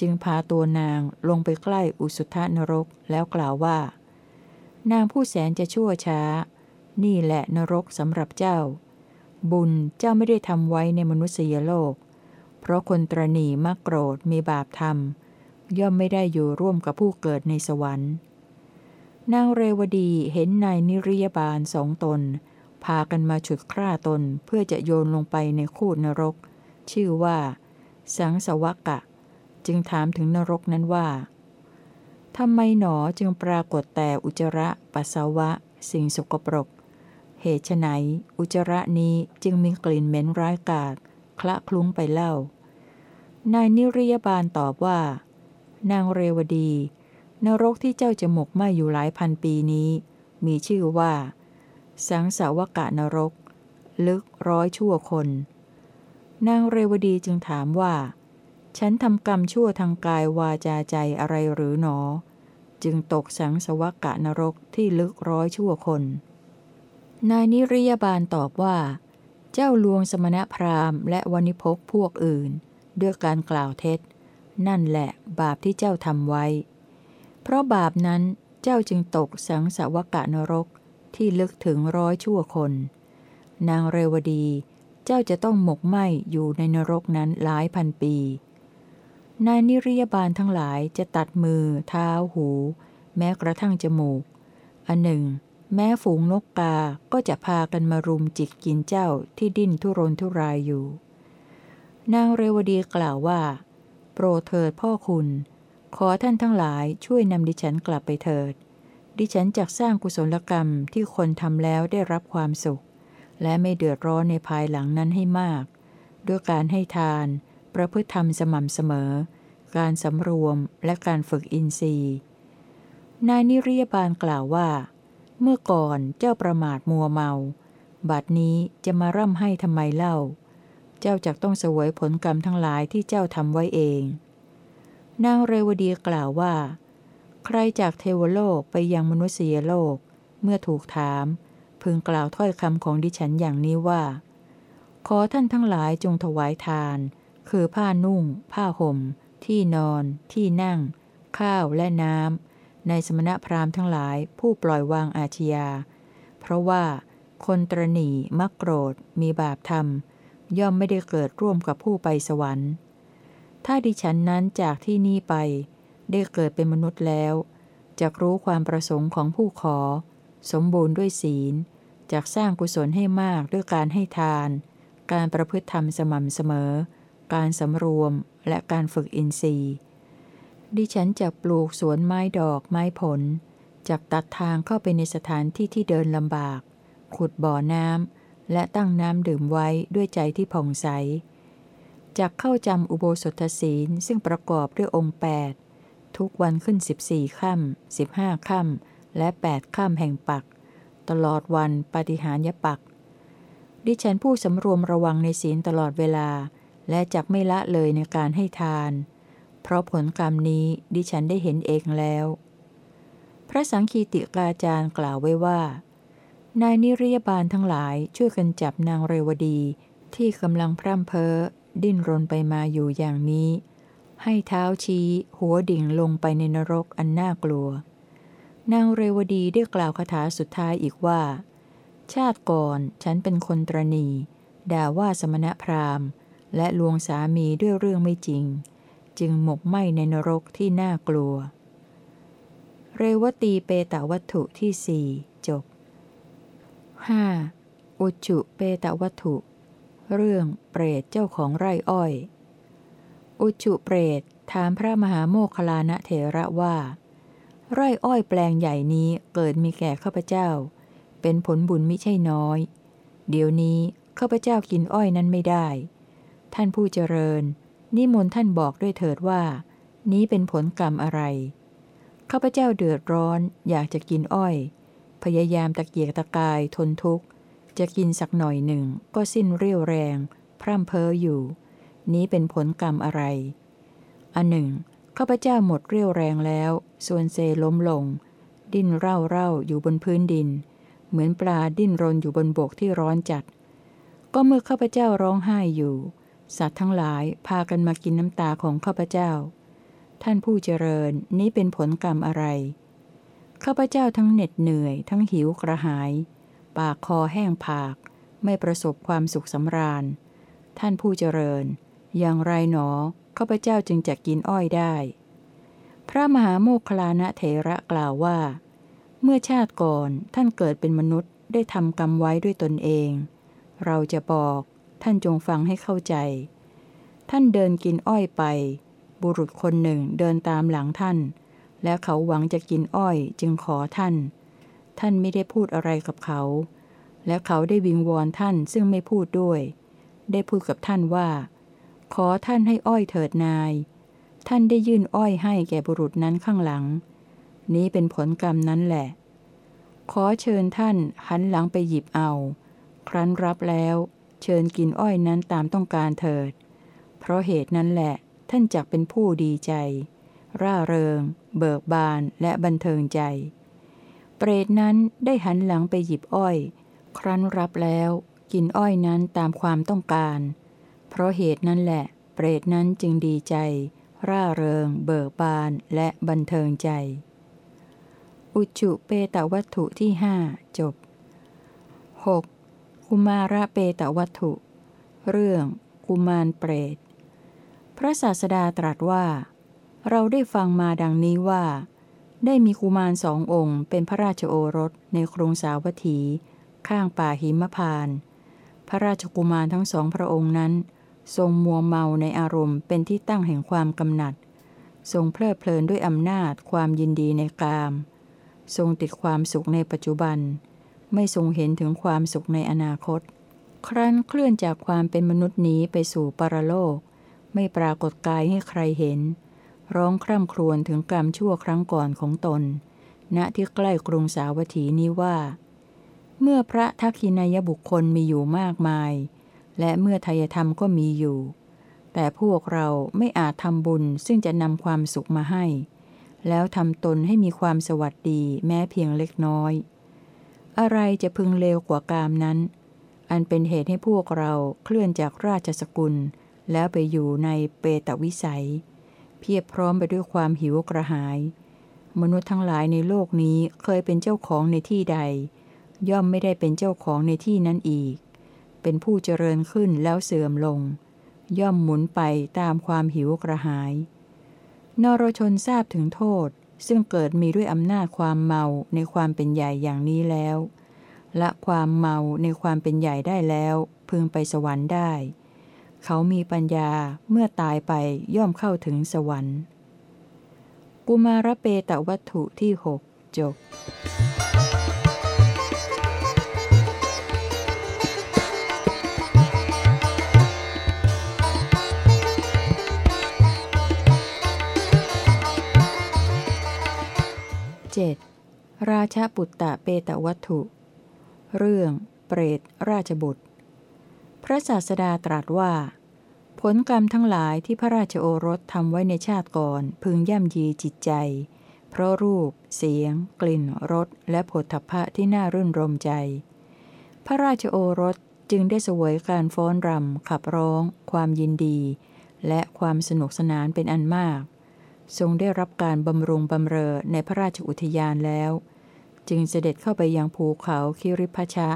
จึงพาตัวนางลงไปใกล้อุสุทนรกแล้วกล่าวว่า นางผู้แสนจะชั่วช้า นี่แหละนรกสำหรับเจ้า บุญเจ้าไม่ได้ทำไว้ในมนุษยโลก เพราะคนตรณีมักโกรธมีบาปทำย่อมไม่ได้อยู่ร่วมกับผู้เกิดในสวรรค์ นางเรวดีเห็นนายนิริยบาลสองตน พากันมาฉุดคร่าตนเพื่อจะโยนลงไปในคูดนรก ชื่อว่า สังสวกะ จึงถามถึงนรกนั้นว่าทำไมหนอจึงปรากฏแต่อุจระ ปัสสาวะ สิ่งสกปรก เหตุไฉนอุจระนี้จึงมีกลิ่นเหม็นร้ายกาจคละคลุ้งไปเล่า นายนิริยบาลตอบว่า นางเรวดี นรกที่เจ้าจะหมกไหมอยู่หลายพันปีนี้ มีชื่อว่า สังสาวกะนรก ลึกร้อยชั่วคน นางเรวดีจึงถามว่า ฉันทำกรรมชั่วทางกายวาจาใจอะไรหรือหนอ จึงตกสังสวกะนรกที่ลึกร้อยชั่วคน นายนิริยบาลตอบว่า เจ้าลวงสมณพราหมณ์และวณิพกพวกอื่น ด้วยการกล่าวเท็จ นั่นแหละบาปที่เจ้าทำไว้ เพราะบาปนั้นเจ้าจึงตกสังสวกะนรกที่ลึกถึงร้อยชั่วคน นางเรวดีเจ้าจะต้องหมกไหมอยู่ในนรกนั้นหลายพันปี นายนิริยบาลทั้งหลายจะตัดมือ เท้าหู แม้กระทั่งจมูก อันหนึ่ง แม้ฝูงนกกาก็จะพากันมารุมจิกกินเจ้าที่ดิ้นทุรนทุรายอยู่ นางเรวดีกล่าวว่า โปรเถิดพ่อคุณ ขอท่านทั้งหลายช่วยนำดิฉันกลับไปเถิด ดิฉันจักสร้างกุศลกรรมที่คนทำแล้วได้รับความสุข และไม่เดือดร้อนในภายหลังนั้นให้มาก ด้วยการให้ทาน ประพฤติธรรมสม่ำเสมอ การสำรวมและการฝึกอินทรีย์ นายนิริยบาลกล่าวว่า เมื่อก่อนเจ้าประมาทมัวเมา บัดนี้จะมาร่ำให้ทำไมเล่า เจ้าจักต้องเสวยผลกรรมทั้งหลายที่เจ้าทำไว้เอง นางเรวดีกล่าวว่า ใครจากเทวโลกไปยังมนุษยโลก เมื่อถูกถาม พึงกล่าวถ้อยคำของดิฉันอย่างนี้ว่า ขอท่านทั้งหลายจงถวายทาน คือผ้านุ่ง ผ้าห่ม ที่นอน ที่นั่ง ข้าวและน้ำ ในสมณพราหมณ์ทั้งหลายผู้ปล่อยวางอาชญา เพราะว่าคนตรณีมักโกรธ มีบาปธรรม ย่อมไม่ได้เกิดร่วมกับผู้ไปสวรรค์ ถ้าดิฉันนั้นจากที่นี่ไป ได้เกิดเป็นมนุษย์แล้วจะรู้ความประสงค์ของผู้ขอ สมบูรณ์ด้วยศีลจากสร้างกุศลให้มากด้วยการให้ทาน การประพฤติธรรมสม่ำเสมอ การสำรวมและการฝึกอินทรีย์ ดิฉันจะปลูกสวนไม้ดอกไม้ผลจากตัดทางเข้าไปในสถานที่ที่เดินลำบาก ขุดบ่อน้ำและตั้งน้ำดื่มไว้ด้วยใจที่ผ่องใสจากเข้าจำอุโบสถศีลซึ่งประกอบด้วยองค์ 8 ทุกวันขึ้น 14ค่ำ15ค่ำและ 8ค่ำแห่งปัก ตลอดวันปฏิหารยปัก ดิฉันผู้สำรวมระวังในศีลตลอดเวลา และจักไม่ละเลยในการให้ทาน เพราะผลกรรมนี้ดิฉันได้เห็นเองแล้ว พระสังคีติกาจารย์กล่าวไว้ว่า นายนิริยบาลทั้งหลายช่วยกันจับนางเรวดีที่กำลังพร่ำเพ้อ ดิ้นรนไปมาอยู่อย่างนี้ ให้เท้าชี้ หัวดิ่งลงไปในนรกอันน่ากลัว นางเรวดีได้กล่าวคาถาสุดท้ายอีกว่า ชาติก่อนฉันเป็นคนตรณี ด่าว่าสมณพราหมณ์ และลวงสามีด้วยเรื่องไม่จริง จึงหมกไหมในนรกที่น่ากลัว เรวตีเปตวัตถุที่สี่จบ 5. อุจุเปตวัตถุ เรื่องเปรตเจ้าของไร่อ้อย อุจุเปรตถามพระมหาโมคคลานะเถระว่า ไร่อ้อยแปลงใหญ่นี้เกิดมีแก่ข้าพเจ้า เป็นผลบุญไม่ใช่น้อย เดี๋ยวนี้ข้าพเจ้ากินอ้อยนั้นไม่ได้ ท่านผู้เจริญ นิมนต์ท่านบอกด้วยเถิดว่า นี้เป็นผลกรรมอะไร ข้าพเจ้าเดือดร้อนอยากจะกินอ้อย พยายามตะเกียกตะกายทนทุกข์ จะกินสักหน่อยหนึ่ง ก็สิ้นเรี่ยวแรง พร่ำเพ้ออยู่ นี้เป็นผลกรรมอะไร อันหนึ่งข้าพเจ้าหมดเรี่ยวแรงแล้วส่วนเซล้มลง ดิ้นเร่าเร่าอยู่บนพื้นดิน เหมือนปลาดิ้นรนอยู่บนบกที่ร้อนจัด ก็เมื่อข้าพเจ้าร้องไห้อยู่ สัตว์ทั้งหลายพากันมากินน้ำตาของข้าพเจ้า ท่านผู้เจริญนี้เป็นผลกรรมอะไร ข้าพเจ้าทั้งเหน็ดเหนื่อย ทั้งหิวกระหาย ปากคอแห้งผาก ไม่ประสบความสุขสำราญ ท่านผู้เจริญ อย่างไรหนอข้าพเจ้าจึงจะกินอ้อยได้ พระมหาโมคลานะเถระกล่าวว่า เมื่อชาติก่อนท่านเกิดเป็นมนุษย์ได้ทำกรรมไว้ด้วยตนเอง เราจะบอก ท่านจงฟังให้เข้าใจ ท่านเดินกินอ้อยไป บุรุษคนหนึ่งเดินตามหลังท่าน และเขาหวังจะกินอ้อยจึงขอท่าน ท่านไม่ได้พูดอะไรกับเขา และเขาได้วิงวอนท่านซึ่งไม่พูดด้วย ได้พูดกับท่านว่า ขอท่านให้อ้อยเถิดนาย ท่านได้ยื่นอ้อยให้แก่บุรุษนั้นข้างหลัง นี้เป็นผลกรรมนั้นแหละ ขอเชิญท่านหันหลังไปหยิบเอา ครั้นรับแล้ว เชิญกินอ้อยนั้นตามต้องการเถิด เพราะเหตุนั้นแหละท่านจักเป็นผู้ดีใจ ร่าเริง เบิกบานและบันเทิงใจ เปรตนั้นได้หันหลังไปหยิบอ้อย ครั้นรับแล้วกินอ้อยนั้นตามความต้องการ เพราะเหตุนั้นแหละ เปรตนั้นจึงดีใจ ร่าเริง เบิกบานและบันเทิงใจ อุจุเปตวัตถุที่หจบ 6. กุมาระเปตวัตถุ เรื่อง กุมารเปรต พระศาสดาตรัสว่า เราได้ฟังมาดังนี้ว่า ได้มีกุมารสององค์เป็นพระราชโอรสในกรุงสาวัตถี ข้างป่าหิมพาน พระราชกุมารทั้งสองพระองค์นั้น ทรงมัวเมาในอารมณ์เป็นที่ตั้งแห่งความกำหนัด ทรงเพลิดเพลินด้วยอำนาจความยินดีในกาม ทรงติดความสุขในปัจจุบัน ไม่ทรงเห็นถึงความสุขในอนาคต ครั้นเคลื่อนจากความเป็นมนุษย์นี้ไปสู่ปรโลก ไม่ปรากฏกายให้ใครเห็น ร้องคร่ำครวญถึงกรรมชั่วครั้งก่อนของตน ณที่ใกล้กรุงสาวัตถีนี้ว่า เมื่อพระทักษินายบุคคลมีอยู่มากมาย และเมื่อทายธรรมก็มีอยู่ แต่พวกเราไม่อาจทำบุญซึ่งจะนำความสุขมาให้ แล้วทำตนให้มีความสวัสดีแม้เพียงเล็กน้อย อะไรจะพึงเลวกว่ากามนั้น อันเป็นเหตุให้พวกเราเคลื่อนจากราชสกุล แล้วไปอยู่ในเปตวิสัย เพียบพร้อมไปด้วยความหิวกระหาย มนุษย์ทั้งหลายในโลกนี้เคยเป็นเจ้าของในที่ใด ย่อมไม่ได้เป็นเจ้าของในที่นั้นอีก เป็นผู้เจริญขึ้นแล้วเสื่อมลง ย่อมหมุนไปตามความหิวกระหายนรชนทราบถึงโทษ ซึ่งเกิดมีด้วยอำนาจความเมาในความเป็นใหญ่อย่างนี้แล้วและความเมาในความเป็นใหญ่ได้แล้ว พึงไปสวรรค์ได้ เขามีปัญญาเมื่อตายไปย่อมเข้าถึงสวรรค์ กุมารเปตวัตถุที่หกจบ 7. ราชาปุตตะเปตวัตถุ เรื่อง เปรต ราชบุตร พระศาสดาตรัสว่า ผลกรรมทั้งหลายที่พระราชโอรสทำไว้ในชาติก่อนพึงย่ำยีจิตใจ เพราะรูป เสียง กลิ่น รส และผลทพะที่น่ารื่นรมใจ พระราชโอรสจึงได้สวยการฟ้อนรำขับร้อง ความยินดี และความสนุกสนานเป็นอันมาก ทรงได้รับการบำรุงบำเรอในพระราชอุทยานแล้ว จึงเสด็จเข้าไปยังภูเขาคิริพชะ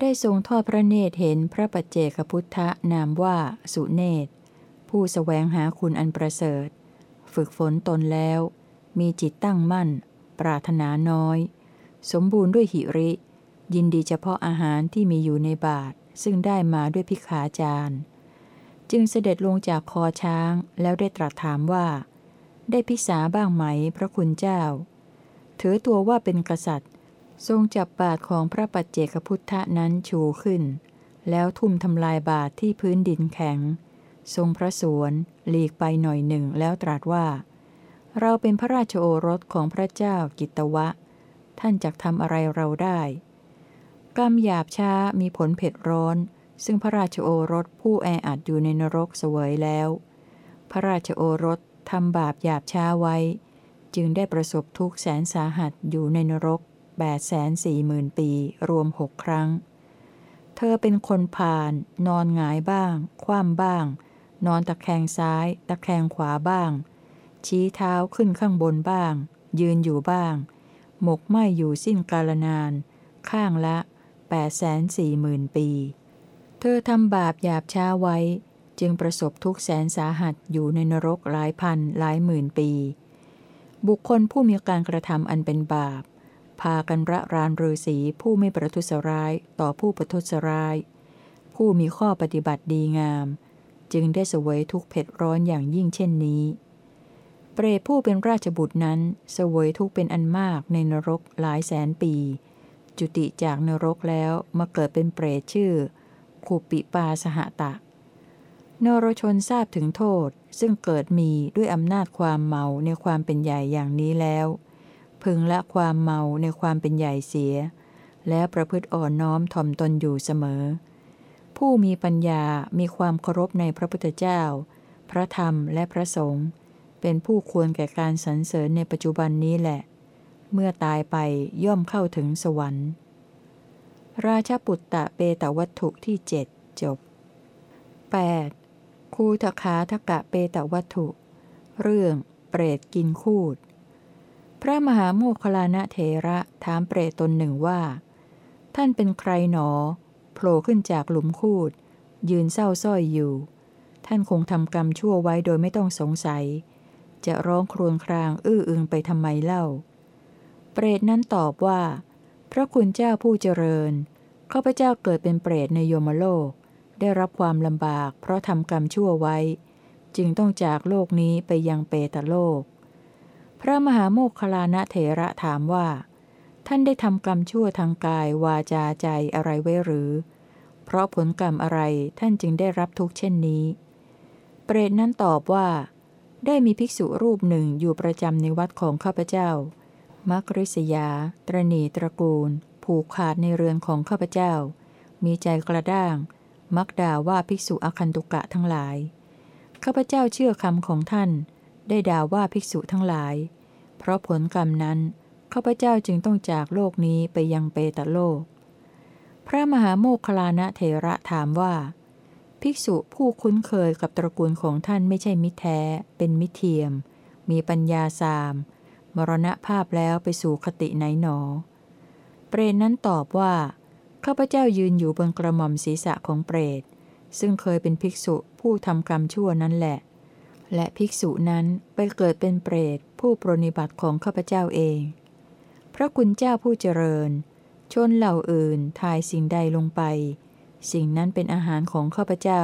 ได้ทรงทอดพระเนตรเห็นพระปัจเจกพุทธนามว่าสุเนตร ผู้สแสวงหาคุณอันประเสริฐ ฝึกฝนตนแล้ว มีจิตตั้งมั่น ปรารถนาน้อย สมบูรณ์ด้วยหิริ ยินดีเฉพาะอาหารที่มีอยู่ในบาท ซึ่งได้มาด้วยพิขาจารย์ จึงเสด็จลงจากคอช้างแล้วได้ตรัสถามว่า ได้พิสาบ้างไหมพระคุณเจ้า ถือตัวว่าเป็นกษัตริย์ ทรงจับบาทของพระปัจเจกพุทธนั้นชูขึ้น แล้วทุ่มทำลายบาทที่พื้นดินแข็ง ทรงพระสวนหลีกไปหน่อยหนึ่งแล้วตรัสว่า เราเป็นพระราชโอรสของพระเจ้ากิตวะ ท่านจักทำอะไรเราได้ กรรมหยาบช้ามีผลเผ็ดร้อน ซึ่งพระราชโอรสผู้แออัดอยู่ในนรกเสวยแล้ว พระราชโอรส ทำบาปหยาบช้าไว้ จึงได้ประสบทุกข์แสนสาหัสอยู่ในนรกแปดแสนสี่หมื่นปี รวมหกครั้ง เธอเป็นคนผ่านนอนหงายบ้าง คว่ำบ้าง นอนตะแคงซ้าย ตะแคงขวาบ้าง ชี้เท้าขึ้นข้างบนบ้าง ยืนอยู่บ้าง หมกไหมอยู่สิ้นกาลนาน ข้างละแปดแสนสี่หมื่นปี เธอทำบาปหยาบช้าไว้ จึงประสบทุกแสนสาหัสอยู่ในนรกหลายพันหลายหมื่นปี บุคคลผู้มีการกระทำอันเป็นบาป พากันระรานฤาษีผู้ไม่ประทุษร้ายต่อผู้ประทุษร้าย ผู้มีข้อปฏิบัติดีงาม จึงได้เสวยทุกเผ็ดร้อนอย่างยิ่งเช่นนี้ เปรตผู้เป็นราชบุตรนั้นเสวยทุกเป็นอันมากในนรกหลายแสนปี จุติจากนรกแล้วมาเกิดเป็นเปรตชื่อขุปิปาสหตะ นรชนทราบถึงโทษซึ่งเกิดมีด้วยอำนาจความเมาในความเป็นใหญ่อย่างนี้แล้ว พึงละความเมาในความเป็นใหญ่เสีย และประพฤติอ่อนน้อมถ่อมตนอยู่เสมอ ผู้มีปัญญามีความเคารพในพระพุทธเจ้า พระธรรมและพระสงฆ์เป็นผู้ควรแก่การสรรเสริญในปัจจุบันนี้แหละ เมื่อตายไปย่อมเข้าถึงสวรรค์ ราชปุตตะเปตวัตถุที่เจ็ดจบ 8. คูทคาทกะเปตวัตถุ เรื่อง เปรตกินคูด พระมหาโมคคลานะเทระถามเปรตตนหนึ่งว่า ท่านเป็นใครหนอ โผล่ขึ้นจากหลุมคูด ยืนเศร้าส้อยอยู่ ท่านคงทำกรรมชั่วไว้โดยไม่ต้องสงสัย จะร้องครวญครางอื้ออึงไปทำไมเล่า เปรตนั้นตอบว่า พระคุณเจ้าผู้เจริญข้าพเจ้าเกิดเป็นเปรตในโยมโลก ได้รับความลำบาก เพราะทำกรรมชั่วไว้ จึงต้องจากโลกนี้ไปยังเปตโลก พระมหาโมคคลานะเถระถามว่า ท่านได้ทำกรรมชั่วทางกายวาจาใจอะไรไว้หรือ เพราะผลกรรมอะไรท่านจึงได้รับทุกข์เช่นนี้ เปรตนั้นตอบว่า ได้มีภิกษุรูปหนึ่งอยู่ประจำในวัดของข้าพเจ้า มักริษยา ตรณีตระกูล ผูกขาดในเรือนของข้าพเจ้า มีใจกระด้าง มักด่าว่าภิกษุอคันตุกะทั้งหลาย ข้าพเจ้าเชื่อคำของท่าน ได้ด่าว่าภิกษุทั้งหลาย เพราะผลกรรมนั้น ข้าพเจ้าจึงต้องจากโลกนี้ไปยังเปตโลก พระมหาโมคลานะเถระถามว่า ภิกษุผู้คุ้นเคยกับตระกูลของท่านไม่ใช่มิแท้ เป็นมิเทียม มีปัญญาสาม มรณภาพแล้วไปสู่คติไหนหนอ เปรตนั้นตอบว่า ข้าพเจ้ายืนอยู่บนกระหม่อมศีรษะของเปรต ซึ่งเคยเป็นภิกษุผู้ทำกรรมชั่วนั้นแหละ และภิกษุนั้นไปเกิดเป็นเปรต ผู้ปรนิบัติของข้าพเจ้าเอง พระคุณเจ้าผู้เจริญ ชนเหล่าอื่นทายสิ่งใดลงไป สิ่งนั้นเป็นอาหารของข้าพเจ้า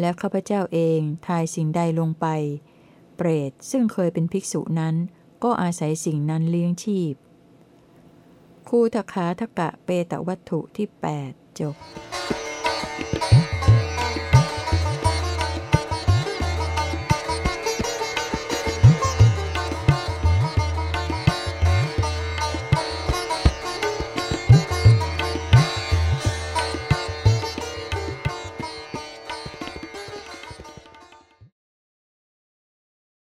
และข้าพเจ้าเองทายสิ่งใดลงไป เปรตซึ่งเคยเป็นภิกษุนั้น ก็อาศัยสิ่งนั้นเลี้ยงชีพ คู่ทขาทกะเปตวัตถุที่ 8 จบ